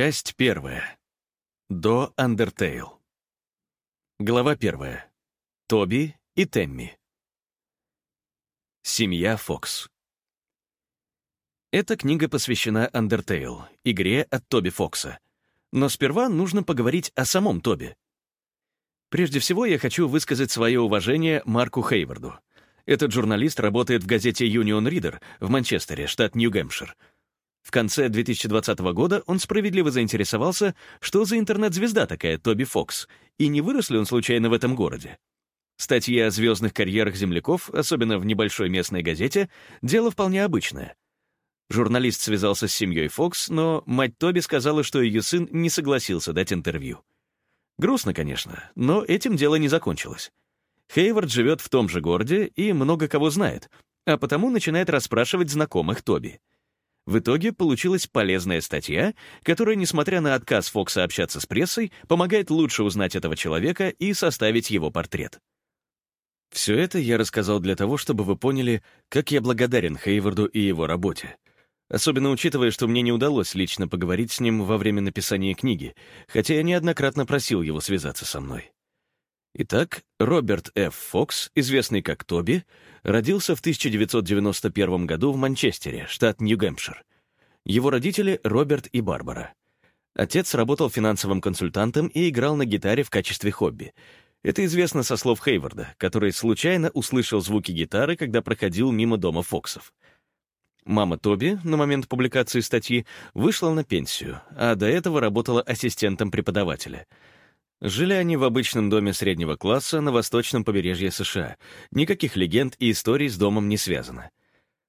Часть первая. До Undertale. Глава первая. Тоби и Темми. Семья Фокс. Эта книга посвящена Undertale, игре от Тоби Фокса. Но сперва нужно поговорить о самом Тоби. Прежде всего, я хочу высказать свое уважение Марку Хейварду. Этот журналист работает в газете Union Reader в Манчестере, штат Нью-Гэмпшир. В конце 2020 года он справедливо заинтересовался, что за интернет-звезда такая Тоби Фокс, и не вырос ли он случайно в этом городе. Статьи о звездных карьерах земляков, особенно в небольшой местной газете, дело вполне обычное. Журналист связался с семьей Фокс, но мать Тоби сказала, что ее сын не согласился дать интервью. Грустно, конечно, но этим дело не закончилось. Хейвард живет в том же городе и много кого знает, а потому начинает расспрашивать знакомых Тоби. В итоге получилась полезная статья, которая, несмотря на отказ Фокса общаться с прессой, помогает лучше узнать этого человека и составить его портрет. Все это я рассказал для того, чтобы вы поняли, как я благодарен Хейварду и его работе. Особенно учитывая, что мне не удалось лично поговорить с ним во время написания книги, хотя я неоднократно просил его связаться со мной. Итак, Роберт Ф. Фокс, известный как Тоби, родился в 1991 году в Манчестере, штат Нью-Гэмпшир. Его родители — Роберт и Барбара. Отец работал финансовым консультантом и играл на гитаре в качестве хобби. Это известно со слов Хейварда, который случайно услышал звуки гитары, когда проходил мимо дома Фоксов. Мама Тоби на момент публикации статьи вышла на пенсию, а до этого работала ассистентом преподавателя — Жили они в обычном доме среднего класса на восточном побережье США. Никаких легенд и историй с домом не связано.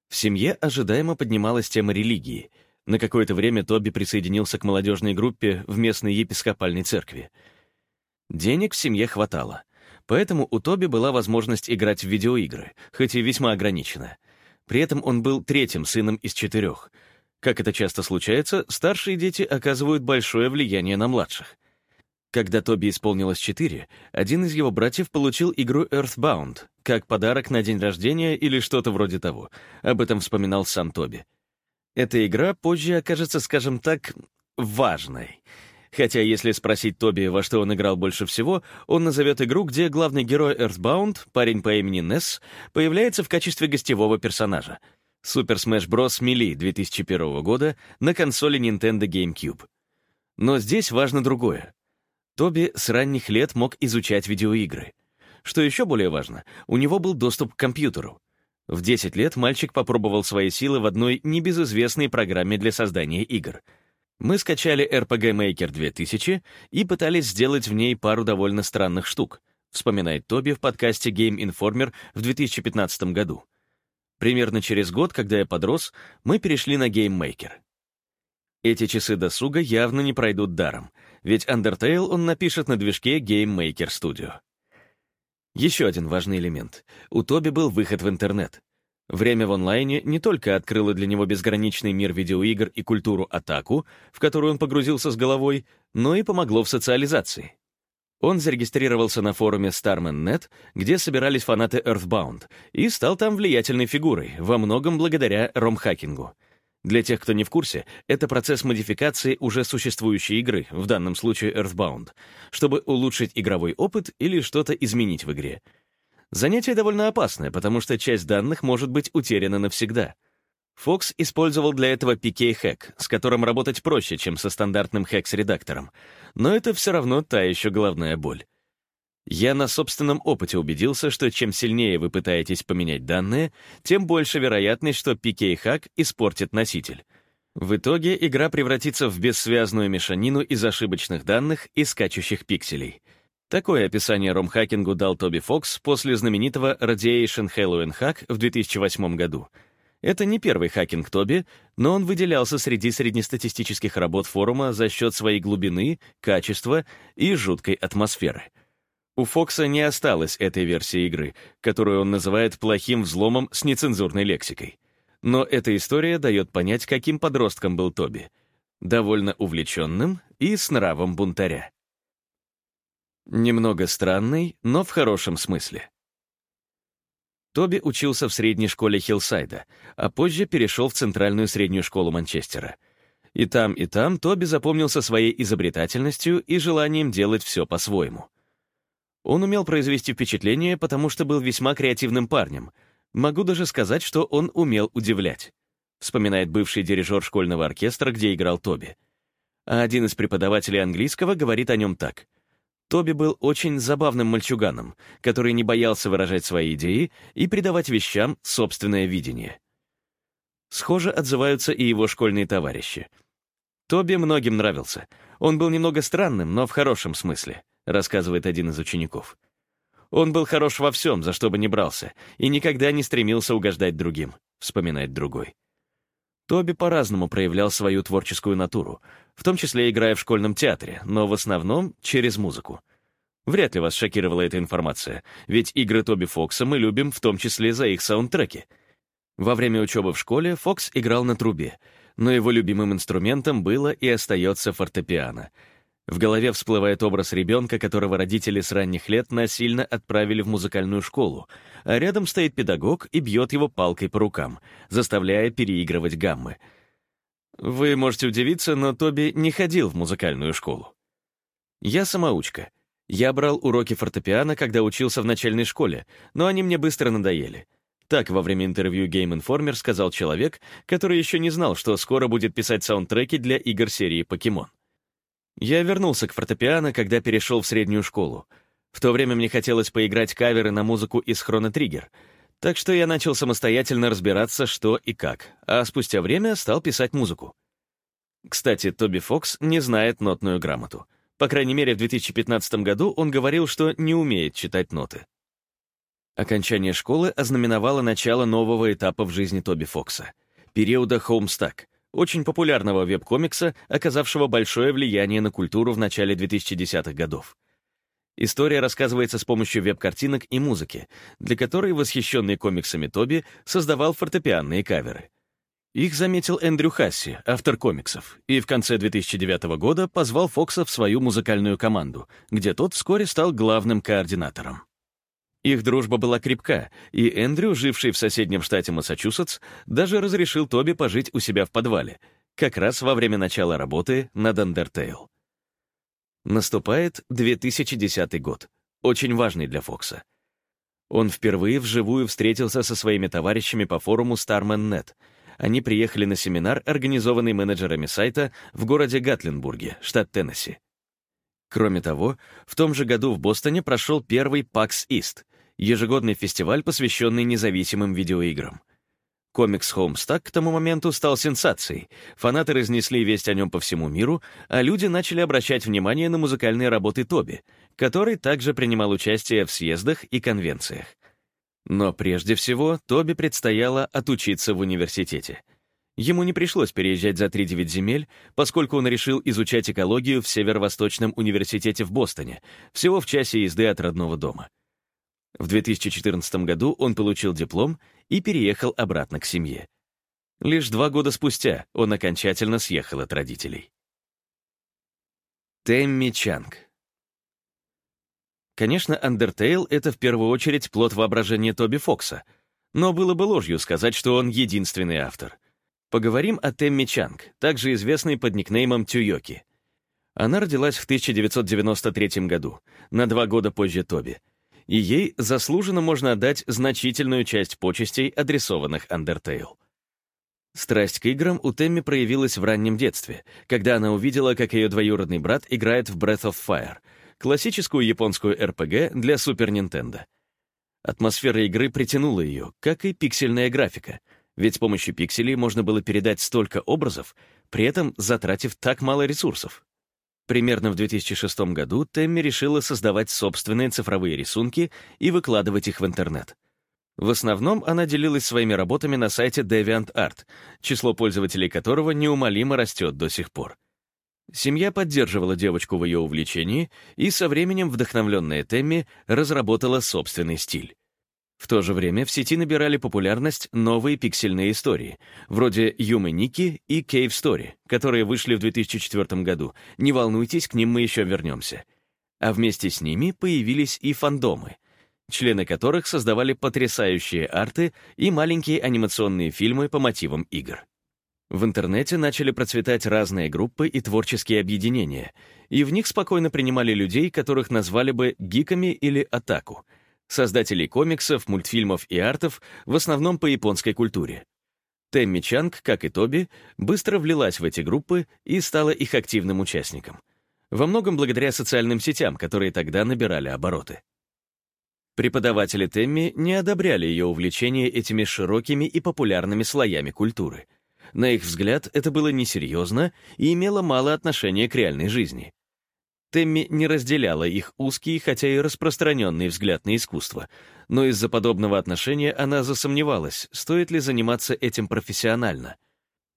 В семье ожидаемо поднималась тема религии. На какое-то время Тоби присоединился к молодежной группе в местной епископальной церкви. Денег в семье хватало, поэтому у Тоби была возможность играть в видеоигры, хоть и весьма ограниченно. При этом он был третьим сыном из четырех. Как это часто случается, старшие дети оказывают большое влияние на младших — когда Тоби исполнилось 4, один из его братьев получил игру Earthbound, как подарок на день рождения или что-то вроде того. Об этом вспоминал сам Тоби. Эта игра позже окажется, скажем так, важной. Хотя, если спросить Тоби, во что он играл больше всего, он назовет игру, где главный герой Earthbound, парень по имени Несс, появляется в качестве гостевого персонажа. Super Smash Bros. Melee 2001 года на консоли Nintendo GameCube. Но здесь важно другое. Тоби с ранних лет мог изучать видеоигры. Что еще более важно, у него был доступ к компьютеру. В 10 лет мальчик попробовал свои силы в одной небезызвестной программе для создания игр. Мы скачали RPG Maker 2000 и пытались сделать в ней пару довольно странных штук, вспоминает Тоби в подкасте Game Informer в 2015 году. Примерно через год, когда я подрос, мы перешли на Game Maker. Эти часы досуга явно не пройдут даром — ведь Undertale он напишет на движке Game Maker Studio. Еще один важный элемент. У Тоби был выход в интернет. Время в онлайне не только открыло для него безграничный мир видеоигр и культуру атаку, в которую он погрузился с головой, но и помогло в социализации. Он зарегистрировался на форуме Starman.net, где собирались фанаты Earthbound, и стал там влиятельной фигурой, во многом благодаря ромхакингу — для тех, кто не в курсе, это процесс модификации уже существующей игры, в данном случае Earthbound, чтобы улучшить игровой опыт или что-то изменить в игре. Занятие довольно опасное, потому что часть данных может быть утеряна навсегда. Fox использовал для этого PK-хэк, с которым работать проще, чем со стандартным хекс-редактором, но это все равно та еще головная боль. Я на собственном опыте убедился, что чем сильнее вы пытаетесь поменять данные, тем больше вероятность, что PK-хак испортит носитель. В итоге игра превратится в бессвязную мешанину из ошибочных данных и скачущих пикселей. Такое описание ромхакингу дал Тоби Фокс после знаменитого Radiation Halloween Hack в 2008 году. Это не первый хакинг Тоби, но он выделялся среди среднестатистических работ форума за счет своей глубины, качества и жуткой атмосферы — у Фокса не осталось этой версии игры, которую он называет плохим взломом с нецензурной лексикой. Но эта история дает понять, каким подростком был Тоби. Довольно увлеченным и с нравом бунтаря. Немного странный, но в хорошем смысле. Тоби учился в средней школе Хиллсайда, а позже перешел в Центральную среднюю школу Манчестера. И там, и там Тоби запомнился своей изобретательностью и желанием делать все по-своему. Он умел произвести впечатление, потому что был весьма креативным парнем. Могу даже сказать, что он умел удивлять. Вспоминает бывший дирижер школьного оркестра, где играл Тоби. А один из преподавателей английского говорит о нем так. Тоби был очень забавным мальчуганом, который не боялся выражать свои идеи и придавать вещам собственное видение. Схоже отзываются и его школьные товарищи. Тоби многим нравился. Он был немного странным, но в хорошем смысле, рассказывает один из учеников. Он был хорош во всем, за что бы ни брался, и никогда не стремился угождать другим, вспоминает другой. Тоби по-разному проявлял свою творческую натуру, в том числе играя в школьном театре, но в основном через музыку. Вряд ли вас шокировала эта информация, ведь игры Тоби Фокса мы любим в том числе за их саундтреки — во время учебы в школе Фокс играл на трубе, но его любимым инструментом было и остается фортепиано. В голове всплывает образ ребенка, которого родители с ранних лет насильно отправили в музыкальную школу, а рядом стоит педагог и бьет его палкой по рукам, заставляя переигрывать гаммы. Вы можете удивиться, но Тоби не ходил в музыкальную школу. Я самоучка. Я брал уроки фортепиано, когда учился в начальной школе, но они мне быстро надоели — так во время интервью Game Informer сказал человек, который еще не знал, что скоро будет писать саундтреки для игр серии «Покемон». Я вернулся к фортепиано, когда перешел в среднюю школу. В то время мне хотелось поиграть каверы на музыку из Trigger, так что я начал самостоятельно разбираться, что и как, а спустя время стал писать музыку. Кстати, Тоби Фокс не знает нотную грамоту. По крайней мере, в 2015 году он говорил, что не умеет читать ноты. Окончание школы ознаменовало начало нового этапа в жизни Тоби Фокса — периода Homestuck, очень популярного веб-комикса, оказавшего большое влияние на культуру в начале 2010-х годов. История рассказывается с помощью веб-картинок и музыки, для которой восхищенный комиксами Тоби создавал фортепианные каверы. Их заметил Эндрю Хасси, автор комиксов, и в конце 2009 года позвал Фокса в свою музыкальную команду, где тот вскоре стал главным координатором. Их дружба была крепка, и Эндрю, живший в соседнем штате Массачусетс, даже разрешил Тоби пожить у себя в подвале, как раз во время начала работы над Undertale. Наступает 2010 год, очень важный для Фокса. Он впервые вживую встретился со своими товарищами по форуму Starman.net. Они приехали на семинар, организованный менеджерами сайта в городе Гатлинбурге, штат Теннесси. Кроме того, в том же году в Бостоне прошел первый PAX East, ежегодный фестиваль, посвященный независимым видеоиграм. Комикс Homestuck к тому моменту стал сенсацией. Фанаты разнесли весть о нем по всему миру, а люди начали обращать внимание на музыкальные работы Тоби, который также принимал участие в съездах и конвенциях. Но прежде всего Тоби предстояло отучиться в университете. Ему не пришлось переезжать за 3-9 земель, поскольку он решил изучать экологию в Северо-Восточном университете в Бостоне, всего в часе езды от родного дома. В 2014 году он получил диплом и переехал обратно к семье. Лишь два года спустя он окончательно съехал от родителей. Тэмми Чанг Конечно, Undertale — это в первую очередь плод воображения Тоби Фокса, но было бы ложью сказать, что он единственный автор. Поговорим о Тэмми Чанг, также известной под никнеймом Тюйоки. Она родилась в 1993 году, на два года позже Тоби, и ей заслуженно можно отдать значительную часть почестей, адресованных Undertale. Страсть к играм у Тэмми проявилась в раннем детстве, когда она увидела, как ее двоюродный брат играет в Breath of Fire, классическую японскую RPG для Super Nintendo. Атмосфера игры притянула ее, как и пиксельная графика, ведь с помощью пикселей можно было передать столько образов, при этом затратив так мало ресурсов. Примерно в 2006 году Тэмми решила создавать собственные цифровые рисунки и выкладывать их в интернет. В основном она делилась своими работами на сайте DeviantArt, число пользователей которого неумолимо растет до сих пор. Семья поддерживала девочку в ее увлечении, и со временем вдохновленная Тэмми разработала собственный стиль. В то же время в сети набирали популярность новые пиксельные истории, вроде Юмы Ники и Cave Story, которые вышли в 2004 году. Не волнуйтесь, к ним мы еще вернемся. А вместе с ними появились и фандомы, члены которых создавали потрясающие арты и маленькие анимационные фильмы по мотивам игр. В интернете начали процветать разные группы и творческие объединения, и в них спокойно принимали людей, которых назвали бы гиками или атаку, создателей комиксов, мультфильмов и артов, в основном по японской культуре. Тэмми Чанг, как и Тоби, быстро влилась в эти группы и стала их активным участником. Во многом благодаря социальным сетям, которые тогда набирали обороты. Преподаватели Тэмми не одобряли ее увлечение этими широкими и популярными слоями культуры — на их взгляд, это было несерьезно и имело мало отношения к реальной жизни. Темми не разделяла их узкий, хотя и распространенный взгляд на искусство, но из-за подобного отношения она засомневалась, стоит ли заниматься этим профессионально.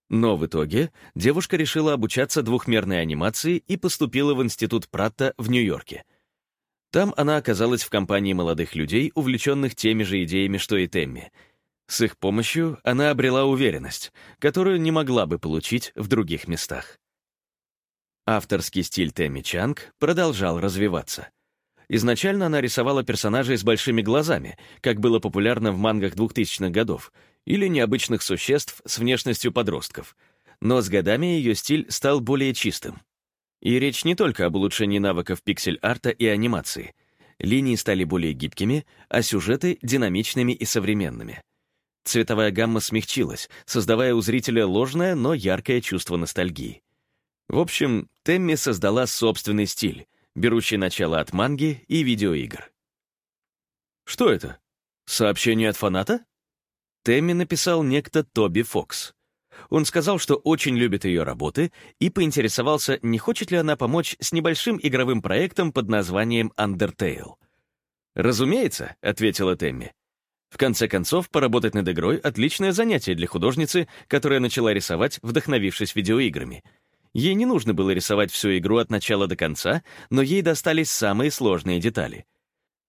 Но в итоге девушка решила обучаться двухмерной анимации и поступила в Институт Пратта в Нью-Йорке. Там она оказалась в компании молодых людей, увлеченных теми же идеями, что и Темми — с их помощью она обрела уверенность, которую не могла бы получить в других местах. Авторский стиль Тэмми Чанг продолжал развиваться. Изначально она рисовала персонажей с большими глазами, как было популярно в мангах 2000-х годов, или необычных существ с внешностью подростков. Но с годами ее стиль стал более чистым. И речь не только об улучшении навыков пиксель-арта и анимации. Линии стали более гибкими, а сюжеты — динамичными и современными. Цветовая гамма смягчилась, создавая у зрителя ложное, но яркое чувство ностальгии. В общем, Темми создала собственный стиль, берущий начало от манги и видеоигр. Что это? Сообщение от фаната? Темми написал некто Тоби Фокс. Он сказал, что очень любит ее работы и поинтересовался, не хочет ли она помочь с небольшим игровым проектом под названием Undertale. «Разумеется», — ответила Темми. В конце концов, поработать над игрой — отличное занятие для художницы, которая начала рисовать, вдохновившись видеоиграми. Ей не нужно было рисовать всю игру от начала до конца, но ей достались самые сложные детали.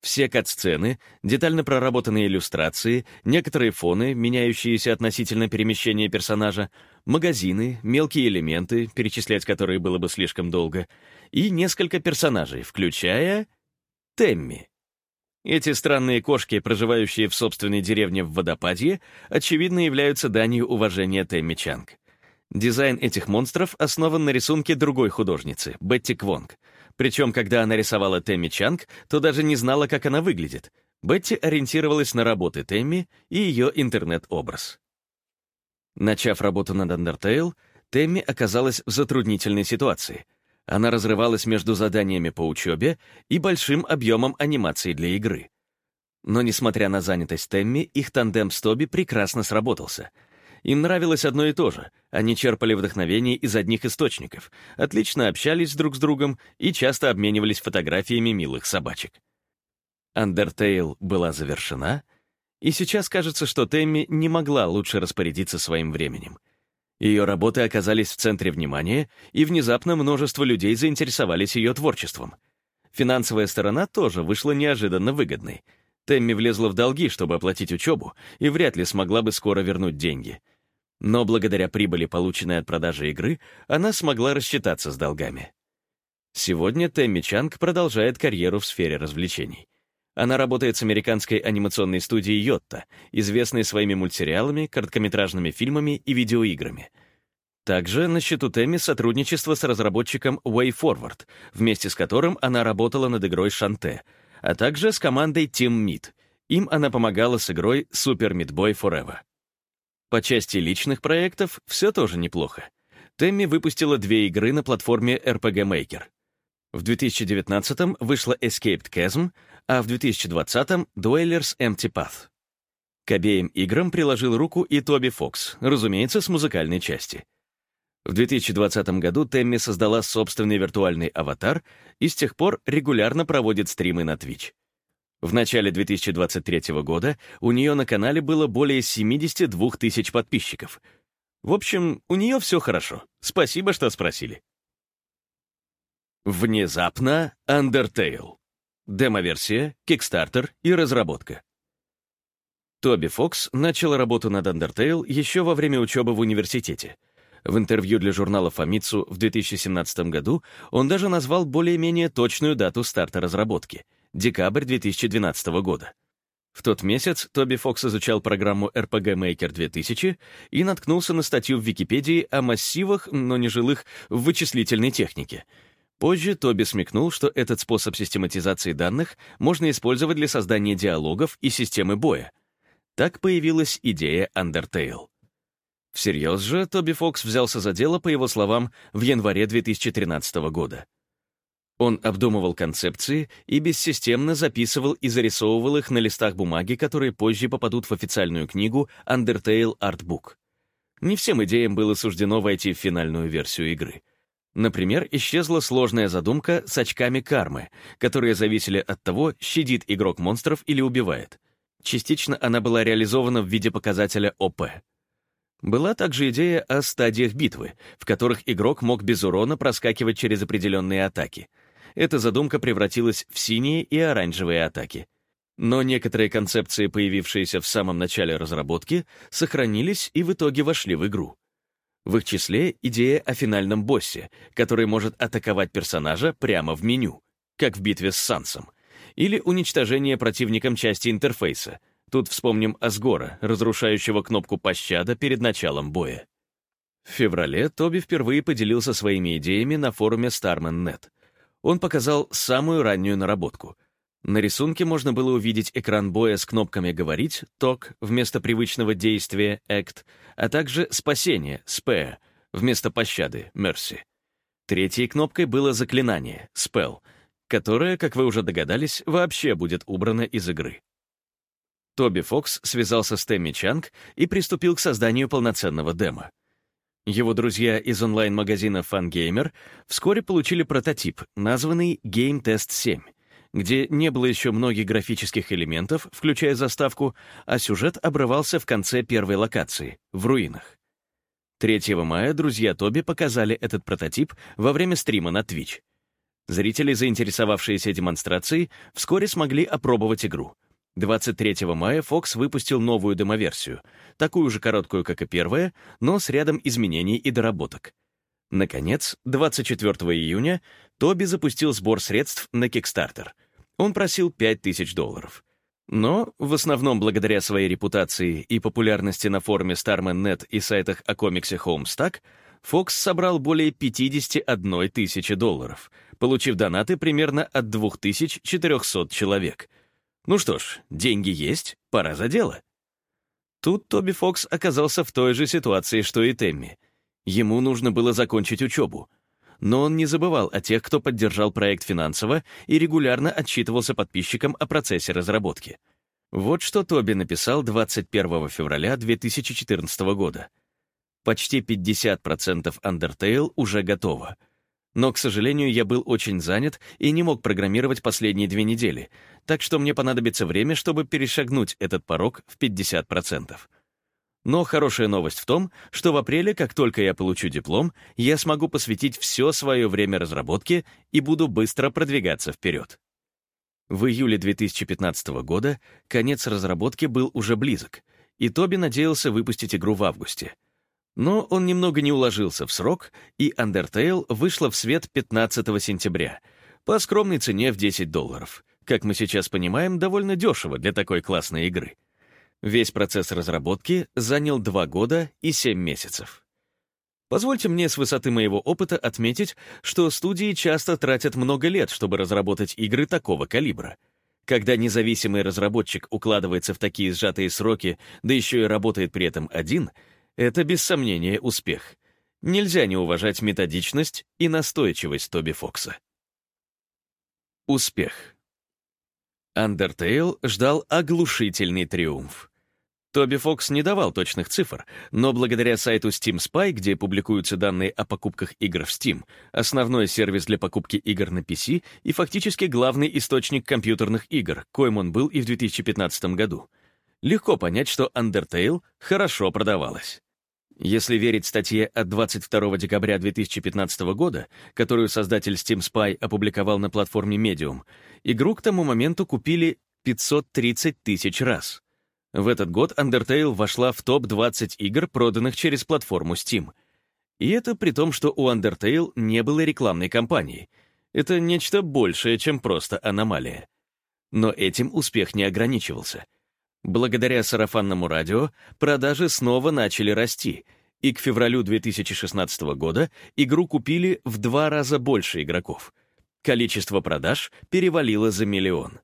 Все кат-сцены, детально проработанные иллюстрации, некоторые фоны, меняющиеся относительно перемещения персонажа, магазины, мелкие элементы, перечислять которые было бы слишком долго, и несколько персонажей, включая Темми. Эти странные кошки, проживающие в собственной деревне в водопадье, очевидно являются данью уважения Тэмми Чанг. Дизайн этих монстров основан на рисунке другой художницы, Бетти Квонг. Причем, когда она рисовала Тэмми Чанг, то даже не знала, как она выглядит. Бетти ориентировалась на работы Тэмми и ее интернет-образ. Начав работу над Undertale, Тэмми оказалась в затруднительной ситуации — она разрывалась между заданиями по учебе и большим объемом анимации для игры. Но, несмотря на занятость Темми, их тандем с Тоби прекрасно сработался. Им нравилось одно и то же. Они черпали вдохновение из одних источников, отлично общались друг с другом и часто обменивались фотографиями милых собачек. Undertale была завершена, и сейчас кажется, что Темми не могла лучше распорядиться своим временем — ее работы оказались в центре внимания, и внезапно множество людей заинтересовались ее творчеством. Финансовая сторона тоже вышла неожиданно выгодной. Темми влезла в долги, чтобы оплатить учебу, и вряд ли смогла бы скоро вернуть деньги. Но благодаря прибыли, полученной от продажи игры, она смогла рассчитаться с долгами. Сегодня Тэмми Чанг продолжает карьеру в сфере развлечений. Она работает с американской анимационной студией «Йотта», известной своими мультсериалами, короткометражными фильмами и видеоиграми. Также на счету Тэмми сотрудничество с разработчиком WayForward, вместе с которым она работала над игрой «Шанте», а также с командой Team Meat. Им она помогала с игрой Super Meat Boy Forever. По части личных проектов все тоже неплохо. Тэмми выпустила две игры на платформе RPG Maker. В 2019 вышла Escaped Chasm, а в 2020-м Dwellers Empty Path. К обеим играм приложил руку и Тоби Фокс, разумеется, с музыкальной части. В 2020 году Темми создала собственный виртуальный аватар и с тех пор регулярно проводит стримы на Twitch. В начале 2023 года у нее на канале было более 72 тысяч подписчиков. В общем, у нее все хорошо. Спасибо, что спросили. Внезапно Undertale. Демо-версия, Kickstarter и разработка. Тоби Фокс начал работу над Undertale еще во время учебы в университете. В интервью для журнала Famitsu в 2017 году он даже назвал более-менее точную дату старта разработки — декабрь 2012 года. В тот месяц Тоби Фокс изучал программу RPG Maker 2000 и наткнулся на статью в Википедии о массивах, но не жилых, в вычислительной технике. Позже Тоби смекнул, что этот способ систематизации данных можно использовать для создания диалогов и системы боя. Так появилась идея Undertale. Всерьез же Тоби Фокс взялся за дело, по его словам, в январе 2013 года. Он обдумывал концепции и бессистемно записывал и зарисовывал их на листах бумаги, которые позже попадут в официальную книгу Undertale Artbook. Не всем идеям было суждено войти в финальную версию игры. Например, исчезла сложная задумка с очками кармы, которые зависели от того, щадит игрок монстров или убивает. Частично она была реализована в виде показателя ОП. Была также идея о стадиях битвы, в которых игрок мог без урона проскакивать через определенные атаки. Эта задумка превратилась в синие и оранжевые атаки. Но некоторые концепции, появившиеся в самом начале разработки, сохранились и в итоге вошли в игру. В их числе идея о финальном боссе, который может атаковать персонажа прямо в меню, как в битве с Сансом, или уничтожение противником части интерфейса — Тут вспомним Асгора, разрушающего кнопку пощада перед началом боя. В феврале Тоби впервые поделился своими идеями на форуме Starman.net. Он показал самую раннюю наработку. На рисунке можно было увидеть экран боя с кнопками «Говорить» — «Talk» вместо привычного действия «Act», а также «Спасение» — «Spare» вместо пощады «Mercy». Третьей кнопкой было заклинание «Spell», которое, как вы уже догадались, вообще будет убрано из игры. Тоби Фокс связался с Тэмми Чанг и приступил к созданию полноценного демо. Его друзья из онлайн-магазина FunGamer вскоре получили прототип, названный Game Test 7, где не было еще многих графических элементов, включая заставку, а сюжет обрывался в конце первой локации, в руинах. 3 мая друзья Тоби показали этот прототип во время стрима на Twitch. Зрители, заинтересовавшиеся демонстрацией, вскоре смогли опробовать игру — 23 мая Fox выпустил новую демоверсию, такую же короткую, как и первая, но с рядом изменений и доработок. Наконец, 24 июня Тоби запустил сбор средств на Kickstarter. Он просил 5000 долларов. Но, в основном благодаря своей репутации и популярности на форуме Starman.net и сайтах о комиксе Homestuck, Fox собрал более 51 тысячи долларов, получив донаты примерно от 2400 человек — ну что ж, деньги есть, пора за дело. Тут Тоби Фокс оказался в той же ситуации, что и Темми. Ему нужно было закончить учебу. Но он не забывал о тех, кто поддержал проект финансово и регулярно отчитывался подписчикам о процессе разработки. Вот что Тоби написал 21 февраля 2014 года. Почти 50% Undertale уже готово. Но, к сожалению, я был очень занят и не мог программировать последние две недели, так что мне понадобится время, чтобы перешагнуть этот порог в 50%. Но хорошая новость в том, что в апреле, как только я получу диплом, я смогу посвятить все свое время разработке и буду быстро продвигаться вперед. В июле 2015 года конец разработки был уже близок, и Тоби надеялся выпустить игру в августе — но он немного не уложился в срок, и Undertale вышла в свет 15 сентября по скромной цене в 10 долларов. Как мы сейчас понимаем, довольно дешево для такой классной игры. Весь процесс разработки занял 2 года и 7 месяцев. Позвольте мне с высоты моего опыта отметить, что студии часто тратят много лет, чтобы разработать игры такого калибра. Когда независимый разработчик укладывается в такие сжатые сроки, да еще и работает при этом один — это, без сомнения, успех. Нельзя не уважать методичность и настойчивость Тоби Фокса. Успех. Undertale ждал оглушительный триумф. Тоби Фокс не давал точных цифр, но благодаря сайту Steam Spy, где публикуются данные о покупках игр в Steam, основной сервис для покупки игр на PC и фактически главный источник компьютерных игр, коим он был и в 2015 году, легко понять, что Undertale хорошо продавалась. Если верить статье от 22 декабря 2015 года, которую создатель Steam Spy опубликовал на платформе Medium, игру к тому моменту купили 530 тысяч раз. В этот год Undertale вошла в топ-20 игр, проданных через платформу Steam. И это при том, что у Undertale не было рекламной кампании. Это нечто большее, чем просто аномалия. Но этим успех не ограничивался — Благодаря сарафанному радио продажи снова начали расти, и к февралю 2016 года игру купили в два раза больше игроков. Количество продаж перевалило за миллион.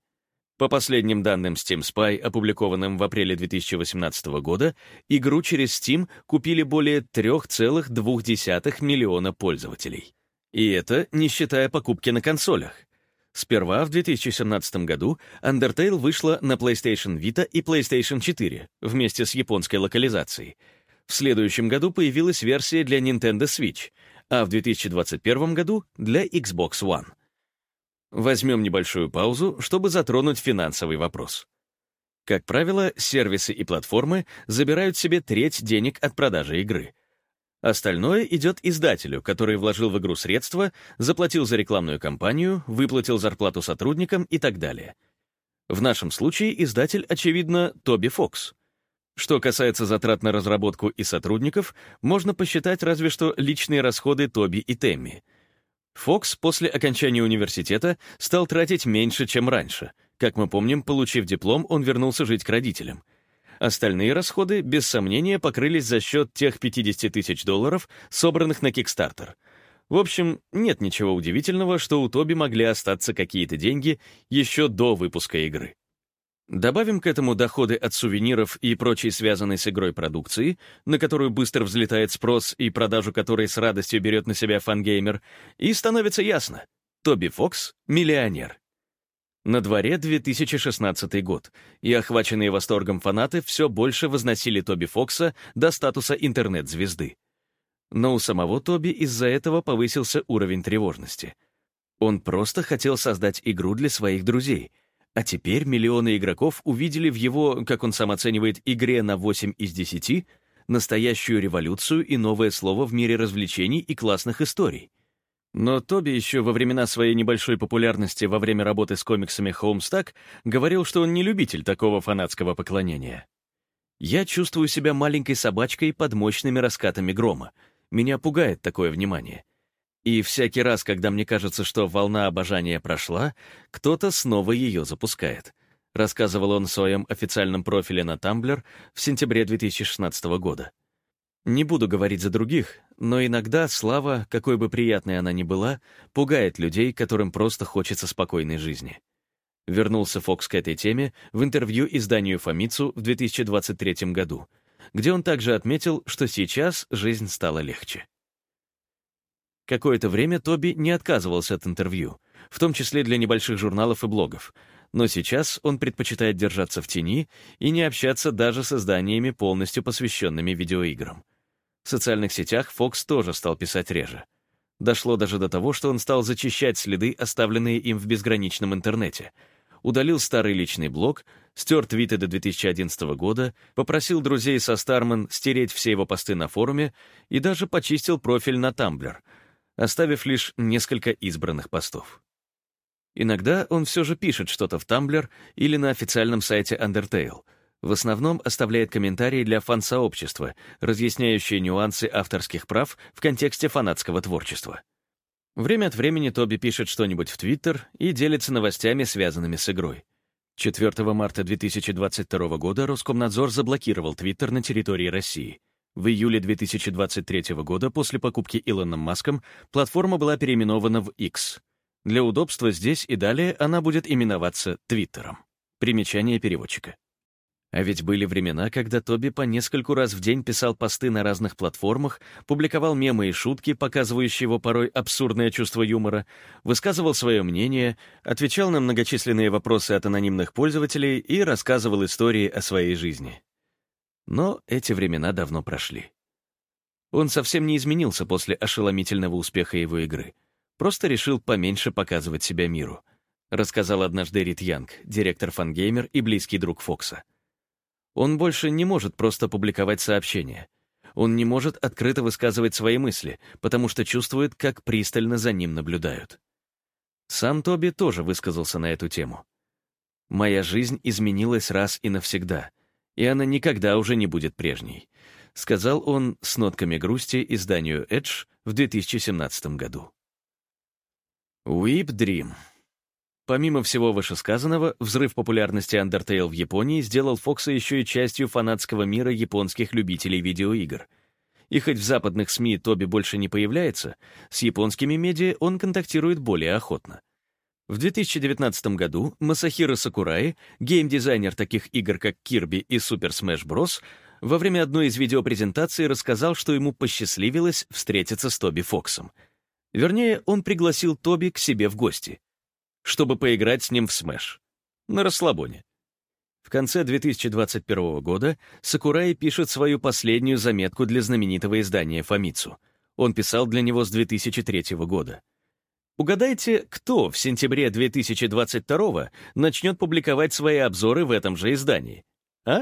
По последним данным Steam Spy, опубликованным в апреле 2018 года, игру через Steam купили более 3,2 миллиона пользователей. И это не считая покупки на консолях. Сперва в 2017 году Undertale вышла на PlayStation Vita и PlayStation 4 вместе с японской локализацией. В следующем году появилась версия для Nintendo Switch, а в 2021 году для Xbox One. Возьмем небольшую паузу, чтобы затронуть финансовый вопрос. Как правило, сервисы и платформы забирают себе треть денег от продажи игры. Остальное идет издателю, который вложил в игру средства, заплатил за рекламную кампанию, выплатил зарплату сотрудникам и так далее. В нашем случае издатель, очевидно, Тоби Фокс. Что касается затрат на разработку и сотрудников, можно посчитать разве что личные расходы Тоби и Темми. Фокс после окончания университета стал тратить меньше, чем раньше. Как мы помним, получив диплом, он вернулся жить к родителям — Остальные расходы, без сомнения, покрылись за счет тех 50 тысяч долларов, собранных на Kickstarter. В общем, нет ничего удивительного, что у Тоби могли остаться какие-то деньги еще до выпуска игры. Добавим к этому доходы от сувениров и прочей связанной с игрой продукции, на которую быстро взлетает спрос и продажу которой с радостью берет на себя фангеймер, и становится ясно — Тоби Фокс — миллионер. На дворе 2016 год, и охваченные восторгом фанаты все больше возносили Тоби Фокса до статуса интернет-звезды. Но у самого Тоби из-за этого повысился уровень тревожности. Он просто хотел создать игру для своих друзей, а теперь миллионы игроков увидели в его, как он сам оценивает, игре на 8 из 10 настоящую революцию и новое слово в мире развлечений и классных историй. Но Тоби еще во времена своей небольшой популярности во время работы с комиксами Homestuck говорил, что он не любитель такого фанатского поклонения. «Я чувствую себя маленькой собачкой под мощными раскатами грома. Меня пугает такое внимание. И всякий раз, когда мне кажется, что волна обожания прошла, кто-то снова ее запускает», рассказывал он в своем официальном профиле на Tumblr в сентябре 2016 года. Не буду говорить за других, но иногда слава, какой бы приятной она ни была, пугает людей, которым просто хочется спокойной жизни. Вернулся Фокс к этой теме в интервью изданию Фомицу в 2023 году, где он также отметил, что сейчас жизнь стала легче. Какое-то время Тоби не отказывался от интервью, в том числе для небольших журналов и блогов, но сейчас он предпочитает держаться в тени и не общаться даже с изданиями, полностью посвященными видеоиграм. В социальных сетях Фокс тоже стал писать реже. Дошло даже до того, что он стал зачищать следы, оставленные им в безграничном интернете. Удалил старый личный блог, стер твиты до 2011 года, попросил друзей со Стармен стереть все его посты на форуме и даже почистил профиль на Tumblr, оставив лишь несколько избранных постов. Иногда он все же пишет что-то в Tumblr или на официальном сайте Undertale — в основном оставляет комментарии для фан-сообщества, разъясняющие нюансы авторских прав в контексте фанатского творчества. Время от времени Тоби пишет что-нибудь в Твиттер и делится новостями, связанными с игрой. 4 марта 2022 года Роскомнадзор заблокировал Твиттер на территории России. В июле 2023 года после покупки Илоном Маском платформа была переименована в X. Для удобства здесь и далее она будет именоваться Твиттером. Примечание переводчика. А ведь были времена, когда Тоби по нескольку раз в день писал посты на разных платформах, публиковал мемы и шутки, показывающие его порой абсурдное чувство юмора, высказывал свое мнение, отвечал на многочисленные вопросы от анонимных пользователей и рассказывал истории о своей жизни. Но эти времена давно прошли. Он совсем не изменился после ошеломительного успеха его игры. Просто решил поменьше показывать себя миру, рассказал однажды Рит Янг, директор фангеймер и близкий друг Фокса. Он больше не может просто публиковать сообщения. Он не может открыто высказывать свои мысли, потому что чувствует, как пристально за ним наблюдают. Сам Тоби тоже высказался на эту тему. «Моя жизнь изменилась раз и навсегда, и она никогда уже не будет прежней», сказал он с нотками грусти изданию Edge в 2017 году. Weep Dream. Помимо всего вышесказанного, взрыв популярности Undertale в Японии сделал Фокса еще и частью фанатского мира японских любителей видеоигр. И хоть в западных СМИ Тоби больше не появляется, с японскими медиа он контактирует более охотно. В 2019 году Масахиро Сакураи, геймдизайнер таких игр, как Kirby и Super Smash Bros., во время одной из видеопрезентаций рассказал, что ему посчастливилось встретиться с Тоби Фоксом. Вернее, он пригласил Тоби к себе в гости чтобы поиграть с ним в Smash. На расслабоне. В конце 2021 года Сакурай пишет свою последнюю заметку для знаменитого издания «Фамицу». Он писал для него с 2003 года. Угадайте, кто в сентябре 2022 начнет публиковать свои обзоры в этом же издании? А?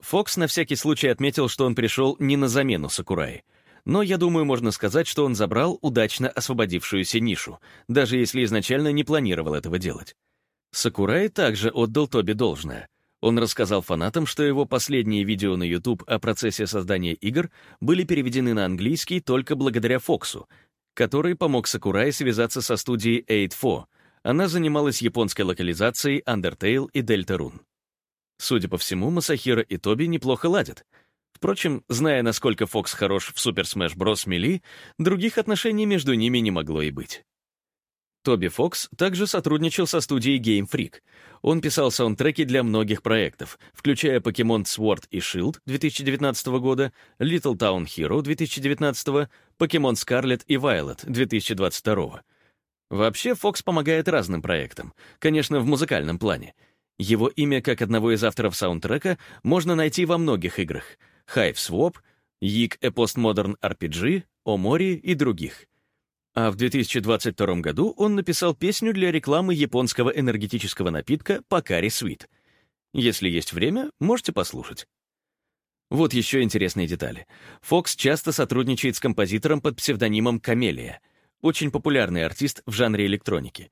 Фокс на всякий случай отметил, что он пришел не на замену Сакураи — но я думаю, можно сказать, что он забрал удачно освободившуюся нишу, даже если изначально не планировал этого делать. Сакурай также отдал Тоби должное. Он рассказал фанатам, что его последние видео на YouTube о процессе создания игр были переведены на английский только благодаря Фоксу, который помог Сакурай связаться со студией 8 Она занималась японской локализацией Undertale и Deltarune. Судя по всему, Масахира и Тоби неплохо ладят — Впрочем, зная, насколько Фокс хорош в Super Smash Bros. Melee, других отношений между ними не могло и быть. Тоби Фокс также сотрудничал со студией Game Freak. Он писал саундтреки для многих проектов, включая Pokemon Sword и Shield 2019 года, Little Town Hero 2019, Pokemon Scarlet и Violet 2022. Вообще, Фокс помогает разным проектам, конечно, в музыкальном плане. Его имя, как одного из авторов саундтрека, можно найти во многих играх — Hive Swap, Yik A Postmodern RPG, Omori и других. А в 2022 году он написал песню для рекламы японского энергетического напитка Покари Sweet. Если есть время, можете послушать. Вот еще интересные детали. Фокс часто сотрудничает с композитором под псевдонимом Камелия, очень популярный артист в жанре электроники.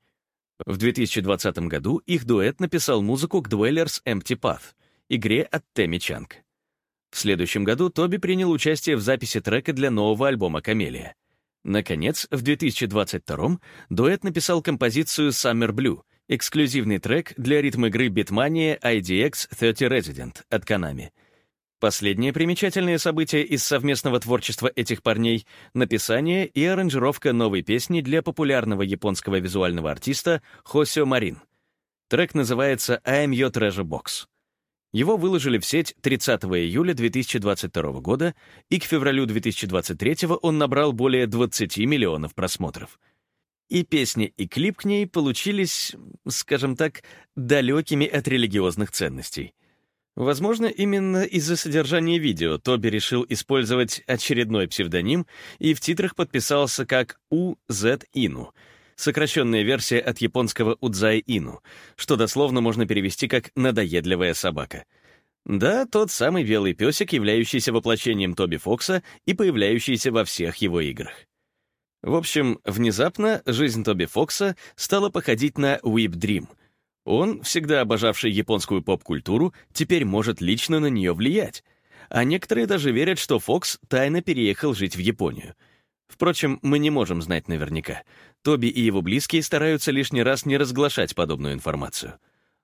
В 2020 году их дуэт написал музыку к Dwellers Empty Path, игре от Тэмми Чанг. В следующем году Тоби принял участие в записи трека для нового альбома «Камелия». Наконец, в 2022 дуэт написал композицию «Summer Blue», эксклюзивный трек для ритм-игры Bitmania IDX 30 Resident от Konami. Последнее примечательное событие из совместного творчества этих парней — написание и аранжировка новой песни для популярного японского визуального артиста Хосио Марин. Трек называется «I'm Your Treasure Box». Его выложили в сеть 30 июля 2022 года, и к февралю 2023 он набрал более 20 миллионов просмотров. И песни, и клип к ней получились, скажем так, далекими от религиозных ценностей. Возможно, именно из-за содержания видео Тоби решил использовать очередной псевдоним и в титрах подписался как У.З. Ину — сокращенная версия от японского «удзай-ину», что дословно можно перевести как «надоедливая собака». Да, тот самый белый песик, являющийся воплощением Тоби Фокса и появляющийся во всех его играх. В общем, внезапно жизнь Тоби Фокса стала походить на Whip Dream. Он, всегда обожавший японскую поп-культуру, теперь может лично на нее влиять. А некоторые даже верят, что Фокс тайно переехал жить в Японию — Впрочем, мы не можем знать наверняка. Тоби и его близкие стараются лишний раз не разглашать подобную информацию.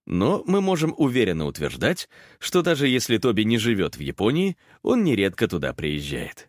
Но мы можем уверенно утверждать, что даже если Тоби не живет в Японии, он нередко туда приезжает.